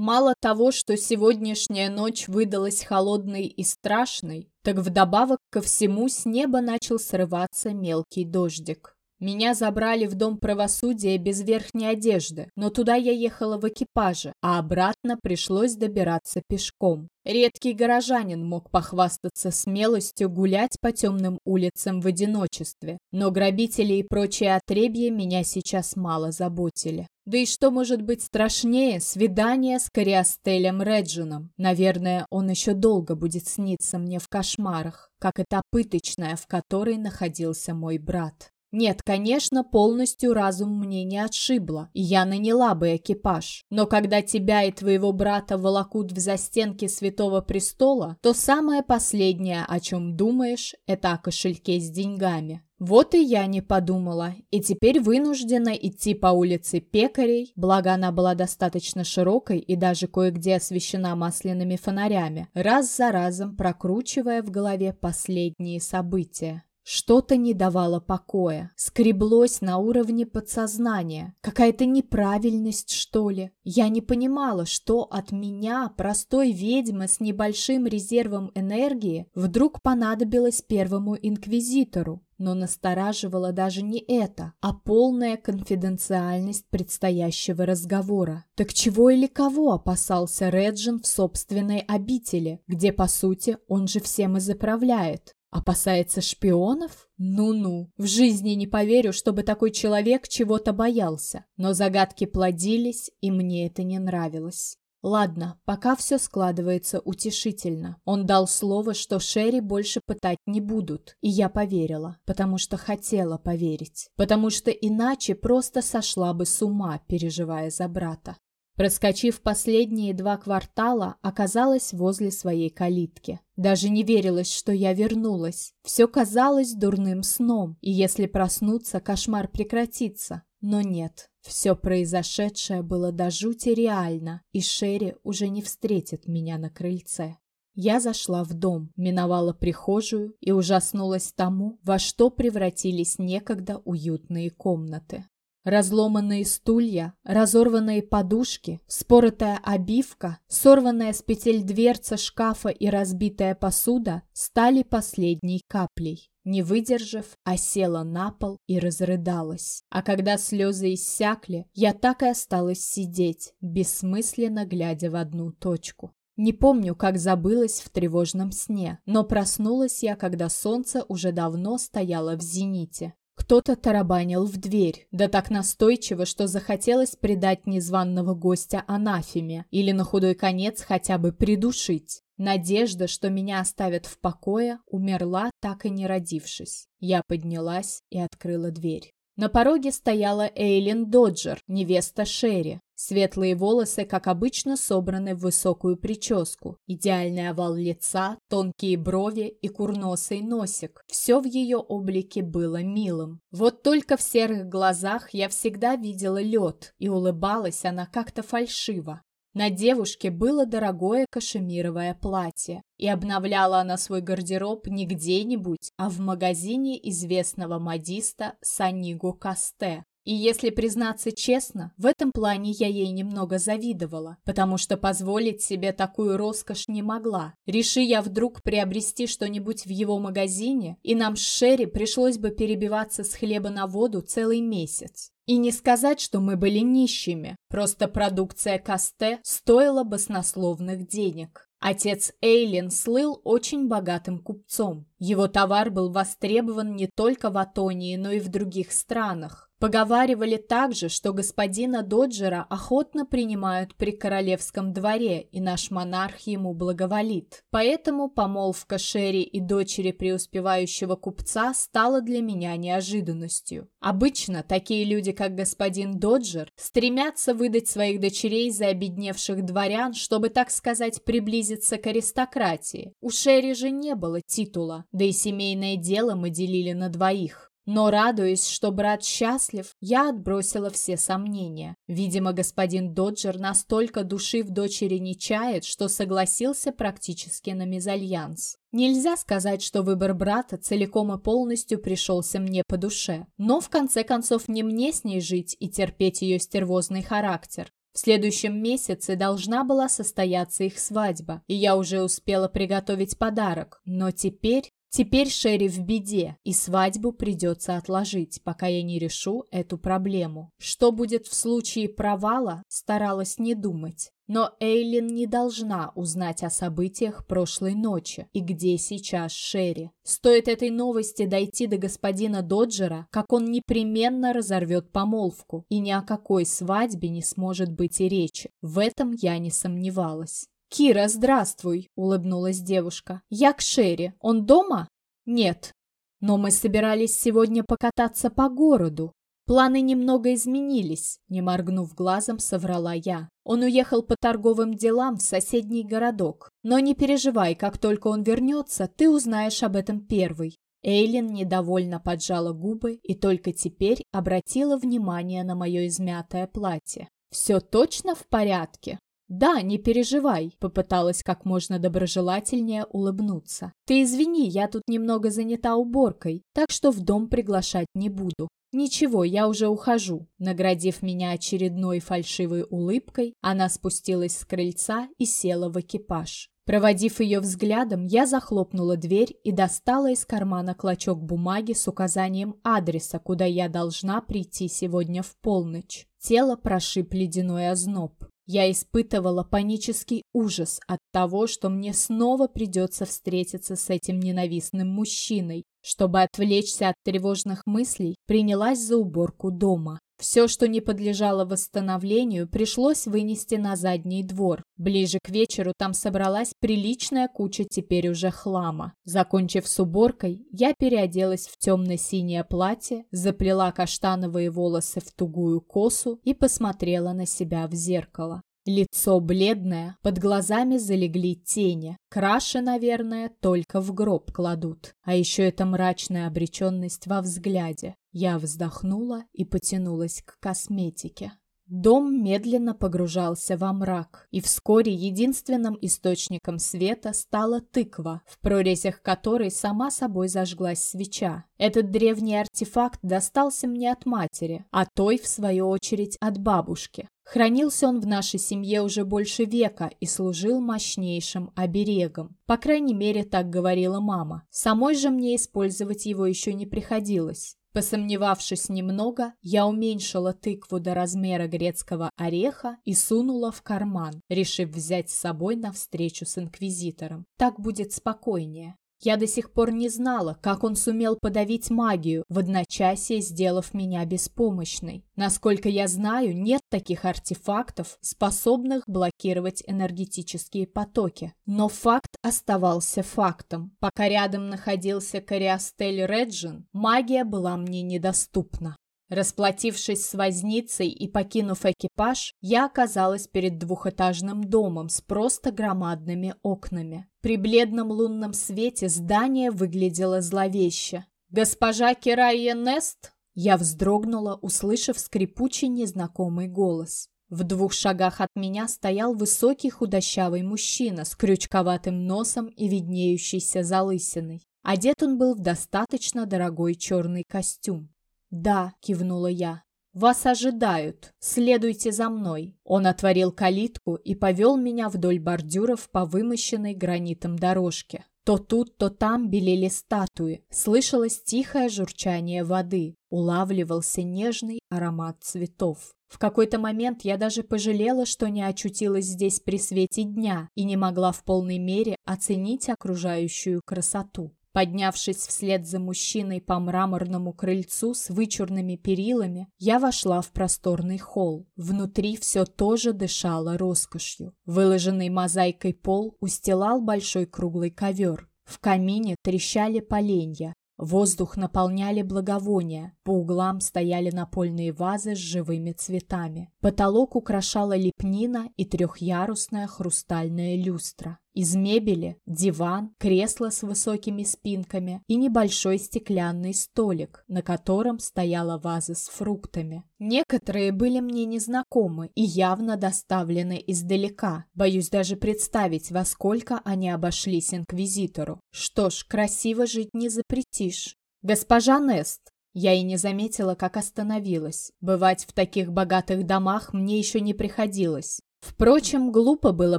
Мало того, что сегодняшняя ночь выдалась холодной и страшной, так вдобавок ко всему с неба начал срываться мелкий дождик. Меня забрали в Дом правосудия без верхней одежды, но туда я ехала в экипаже, а обратно пришлось добираться пешком. Редкий горожанин мог похвастаться смелостью гулять по темным улицам в одиночестве, но грабители и прочие отребья меня сейчас мало заботили. Да и что может быть страшнее свидания с Кориастелем Реджином? Наверное, он еще долго будет сниться мне в кошмарах, как и та пыточная, в которой находился мой брат. Нет, конечно, полностью разум мне не отшибло, и я наняла бы экипаж. Но когда тебя и твоего брата волокут в застенки Святого Престола, то самое последнее, о чем думаешь, это о кошельке с деньгами. Вот и я не подумала, и теперь вынуждена идти по улице Пекарей, благо она была достаточно широкой и даже кое-где освещена масляными фонарями, раз за разом прокручивая в голове последние события. Что-то не давало покоя, скреблось на уровне подсознания. Какая-то неправильность, что ли. Я не понимала, что от меня, простой ведьмы с небольшим резервом энергии, вдруг понадобилось первому инквизитору. Но настораживало даже не это, а полная конфиденциальность предстоящего разговора. Так чего или кого опасался Реджин в собственной обители, где, по сути, он же всем и заправляет? Опасается шпионов? Ну-ну, в жизни не поверю, чтобы такой человек чего-то боялся. Но загадки плодились, и мне это не нравилось. Ладно, пока все складывается утешительно. Он дал слово, что Шерри больше пытать не будут. И я поверила, потому что хотела поверить. Потому что иначе просто сошла бы с ума, переживая за брата. Проскочив последние два квартала, оказалась возле своей калитки. Даже не верилось, что я вернулась. Все казалось дурным сном, и если проснуться, кошмар прекратится. Но нет, все произошедшее было до жути реально, и Шерри уже не встретит меня на крыльце. Я зашла в дом, миновала прихожую и ужаснулась тому, во что превратились некогда уютные комнаты. Разломанные стулья, разорванные подушки, споротая обивка, сорванная с петель дверца шкафа и разбитая посуда стали последней каплей. Не выдержав, осела на пол и разрыдалась. А когда слезы иссякли, я так и осталась сидеть, бессмысленно глядя в одну точку. Не помню, как забылась в тревожном сне, но проснулась я, когда солнце уже давно стояло в зените. Кто-то тарабанил в дверь, да так настойчиво, что захотелось предать незваного гостя анафеме или на худой конец хотя бы придушить. Надежда, что меня оставят в покое, умерла, так и не родившись. Я поднялась и открыла дверь. На пороге стояла Эйлин Доджер, невеста Шерри. Светлые волосы, как обычно, собраны в высокую прическу. Идеальный овал лица, тонкие брови и курносый носик. Все в ее облике было милым. Вот только в серых глазах я всегда видела лед, и улыбалась она как-то фальшиво. На девушке было дорогое кашемировое платье, и обновляла она свой гардероб не где-нибудь, а в магазине известного модиста Санигу Касте. И если признаться честно, в этом плане я ей немного завидовала, потому что позволить себе такую роскошь не могла. Реши я вдруг приобрести что-нибудь в его магазине, и нам с Шерри пришлось бы перебиваться с хлеба на воду целый месяц. И не сказать, что мы были нищими, просто продукция Касте стоила баснословных денег. Отец Эйлин слыл очень богатым купцом. Его товар был востребован не только в Атонии, но и в других странах. Поговаривали также, что господина Доджера охотно принимают при королевском дворе, и наш монарх ему благоволит. Поэтому помолвка Шерри и дочери преуспевающего купца стала для меня неожиданностью. Обычно такие люди, как господин Доджер, стремятся выдать своих дочерей за обедневших дворян, чтобы, так сказать, приблизиться к аристократии. У Шерри же не было титула, да и семейное дело мы делили на двоих. Но, радуясь, что брат счастлив, я отбросила все сомнения. Видимо, господин Доджер настолько души в дочери не чает, что согласился практически на мезальянс. Нельзя сказать, что выбор брата целиком и полностью пришелся мне по душе. Но, в конце концов, не мне с ней жить и терпеть ее стервозный характер. В следующем месяце должна была состояться их свадьба, и я уже успела приготовить подарок. Но теперь Теперь Шерри в беде, и свадьбу придется отложить, пока я не решу эту проблему. Что будет в случае провала, старалась не думать. Но Эйлин не должна узнать о событиях прошлой ночи и где сейчас Шерри. Стоит этой новости дойти до господина Доджера, как он непременно разорвет помолвку, и ни о какой свадьбе не сможет быть и речи. В этом я не сомневалась. «Кира, здравствуй!» – улыбнулась девушка. «Я к Шерри. Он дома?» «Нет. Но мы собирались сегодня покататься по городу. Планы немного изменились», – не моргнув глазом, соврала я. Он уехал по торговым делам в соседний городок. Но не переживай, как только он вернется, ты узнаешь об этом первый. Эйлин недовольно поджала губы и только теперь обратила внимание на мое измятое платье. «Все точно в порядке?» «Да, не переживай», — попыталась как можно доброжелательнее улыбнуться. «Ты извини, я тут немного занята уборкой, так что в дом приглашать не буду». «Ничего, я уже ухожу». Наградив меня очередной фальшивой улыбкой, она спустилась с крыльца и села в экипаж. Проводив ее взглядом, я захлопнула дверь и достала из кармана клочок бумаги с указанием адреса, куда я должна прийти сегодня в полночь. Тело прошиб ледяной озноб. Я испытывала панический ужас от того, что мне снова придется встретиться с этим ненавистным мужчиной. Чтобы отвлечься от тревожных мыслей, принялась за уборку дома. Все, что не подлежало восстановлению, пришлось вынести на задний двор. Ближе к вечеру там собралась приличная куча теперь уже хлама. Закончив с уборкой, я переоделась в темно-синее платье, заплела каштановые волосы в тугую косу и посмотрела на себя в зеркало. Лицо бледное, под глазами залегли тени. Краши, наверное, только в гроб кладут. А еще эта мрачная обреченность во взгляде. Я вздохнула и потянулась к косметике. Дом медленно погружался во мрак, и вскоре единственным источником света стала тыква, в прорезях которой сама собой зажглась свеча. Этот древний артефакт достался мне от матери, а той, в свою очередь, от бабушки. Хранился он в нашей семье уже больше века и служил мощнейшим оберегом. По крайней мере, так говорила мама. Самой же мне использовать его еще не приходилось. Посомневавшись немного, я уменьшила тыкву до размера грецкого ореха и сунула в карман, решив взять с собой на встречу с инквизитором. Так будет спокойнее. Я до сих пор не знала, как он сумел подавить магию, в одночасье сделав меня беспомощной. Насколько я знаю, нет таких артефактов, способных блокировать энергетические потоки. Но факт оставался фактом. Пока рядом находился Кориастель Реджин, магия была мне недоступна. Расплатившись с возницей и покинув экипаж, я оказалась перед двухэтажным домом с просто громадными окнами. При бледном лунном свете здание выглядело зловеще. «Госпожа Керайя Нест?» Я вздрогнула, услышав скрипучий незнакомый голос. В двух шагах от меня стоял высокий худощавый мужчина с крючковатым носом и виднеющейся залысиной. Одет он был в достаточно дорогой черный костюм. «Да», — кивнула я. «Вас ожидают. Следуйте за мной». Он отворил калитку и повел меня вдоль бордюров по вымощенной гранитом дорожке. То тут, то там белели статуи, слышалось тихое журчание воды, улавливался нежный аромат цветов. В какой-то момент я даже пожалела, что не очутилась здесь при свете дня и не могла в полной мере оценить окружающую красоту. Поднявшись вслед за мужчиной по мраморному крыльцу с вычурными перилами, я вошла в просторный холл. Внутри все тоже дышало роскошью. Выложенный мозаикой пол устилал большой круглый ковер. В камине трещали поленья, Воздух наполняли благовония, по углам стояли напольные вазы с живыми цветами. Потолок украшала лепнина и трехъярусная хрустальная люстра. Из мебели – диван, кресло с высокими спинками и небольшой стеклянный столик, на котором стояла ваза с фруктами. Некоторые были мне незнакомы и явно доставлены издалека. Боюсь даже представить, во сколько они обошлись инквизитору. Что ж, красиво жить не запретишь. «Госпожа Нест!» Я и не заметила, как остановилась. Бывать в таких богатых домах мне еще не приходилось. Впрочем, глупо было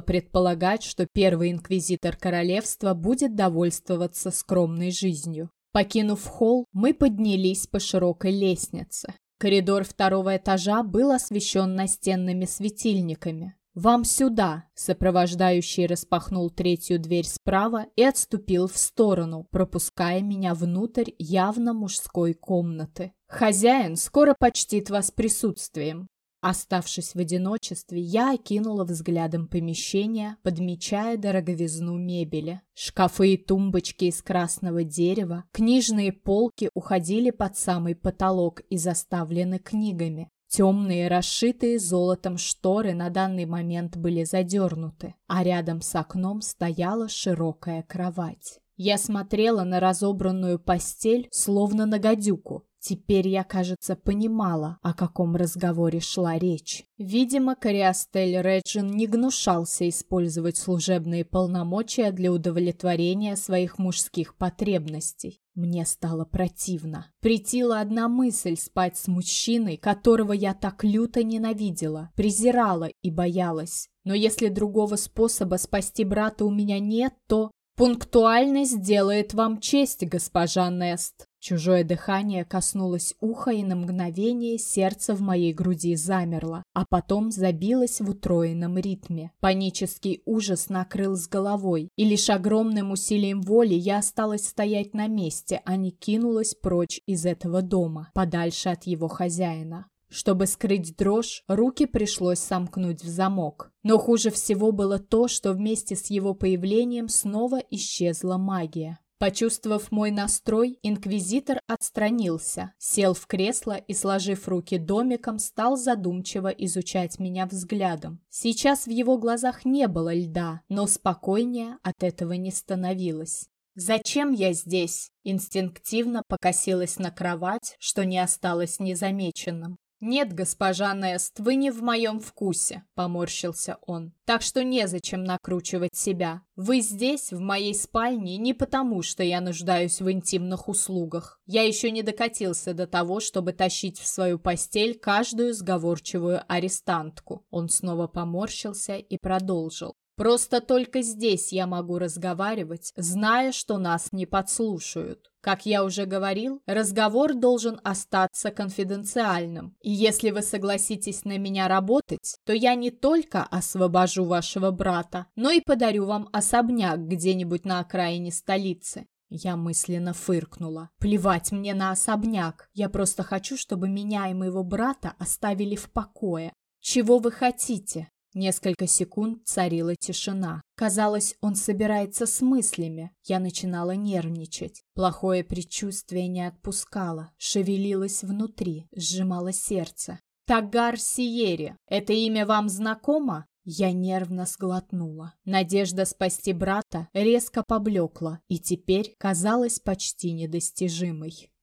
предполагать, что первый инквизитор королевства будет довольствоваться скромной жизнью. Покинув холл, мы поднялись по широкой лестнице. Коридор второго этажа был освещен настенными светильниками. «Вам сюда!» – сопровождающий распахнул третью дверь справа и отступил в сторону, пропуская меня внутрь явно мужской комнаты. «Хозяин скоро почтит вас присутствием. Оставшись в одиночестве, я окинула взглядом помещение, подмечая дороговизну мебели. Шкафы и тумбочки из красного дерева, книжные полки уходили под самый потолок и заставлены книгами. Темные, расшитые золотом шторы на данный момент были задернуты, а рядом с окном стояла широкая кровать. Я смотрела на разобранную постель, словно на гадюку, Теперь я, кажется, понимала, о каком разговоре шла речь. Видимо, Кориастель Реджин не гнушался использовать служебные полномочия для удовлетворения своих мужских потребностей. Мне стало противно. Притила одна мысль спать с мужчиной, которого я так люто ненавидела, презирала и боялась. Но если другого способа спасти брата у меня нет, то пунктуальность делает вам честь, госпожа Нест. Чужое дыхание коснулось уха, и на мгновение сердце в моей груди замерло, а потом забилось в утроенном ритме. Панический ужас накрыл с головой, и лишь огромным усилием воли я осталась стоять на месте, а не кинулась прочь из этого дома, подальше от его хозяина. Чтобы скрыть дрожь, руки пришлось сомкнуть в замок. Но хуже всего было то, что вместе с его появлением снова исчезла магия. Почувствовав мой настрой, инквизитор отстранился, сел в кресло и, сложив руки домиком, стал задумчиво изучать меня взглядом. Сейчас в его глазах не было льда, но спокойнее от этого не становилось. «Зачем я здесь?» Инстинктивно покосилась на кровать, что не осталось незамеченным. «Нет, госпожа Нест, вы не в моем вкусе», — поморщился он. «Так что незачем накручивать себя. Вы здесь, в моей спальне, не потому, что я нуждаюсь в интимных услугах. Я еще не докатился до того, чтобы тащить в свою постель каждую сговорчивую арестантку». Он снова поморщился и продолжил. Просто только здесь я могу разговаривать, зная, что нас не подслушают. Как я уже говорил, разговор должен остаться конфиденциальным. И если вы согласитесь на меня работать, то я не только освобожу вашего брата, но и подарю вам особняк где-нибудь на окраине столицы. Я мысленно фыркнула. Плевать мне на особняк. Я просто хочу, чтобы меня и моего брата оставили в покое. Чего вы хотите? Несколько секунд царила тишина. Казалось, он собирается с мыслями. Я начинала нервничать. Плохое предчувствие не отпускало, шевелилось внутри, сжимало сердце. «Тагар Сиери, это имя вам знакомо?» Я нервно сглотнула. Надежда спасти брата резко поблекла и теперь казалась почти недостижимой.